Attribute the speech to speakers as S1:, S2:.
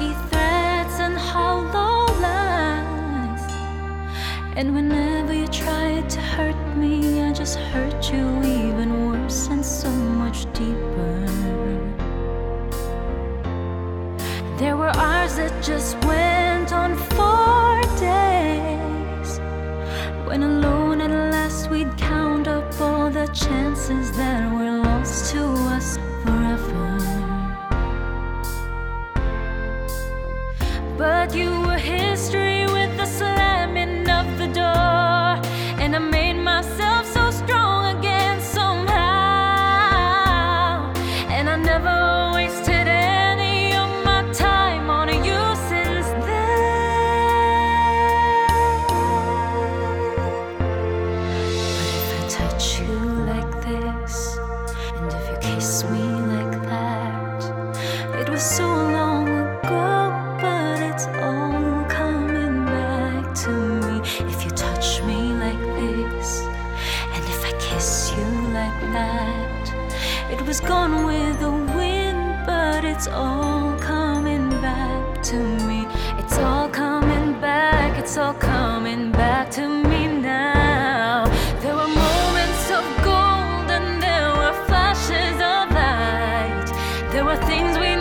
S1: empty threats and hollow lies. And whenever you tried to hurt me, I just hurt you even worse and so much deeper. There were hours that just went on for days. When alone at last we'd count up all the chances that. it's all coming back to me if you touch me like this, and if I kiss you like that. It was gone with the wind, but it's all coming back to me. It's all coming back, it's all coming back to me now. There were moments of gold, and there were flashes of light. There were things we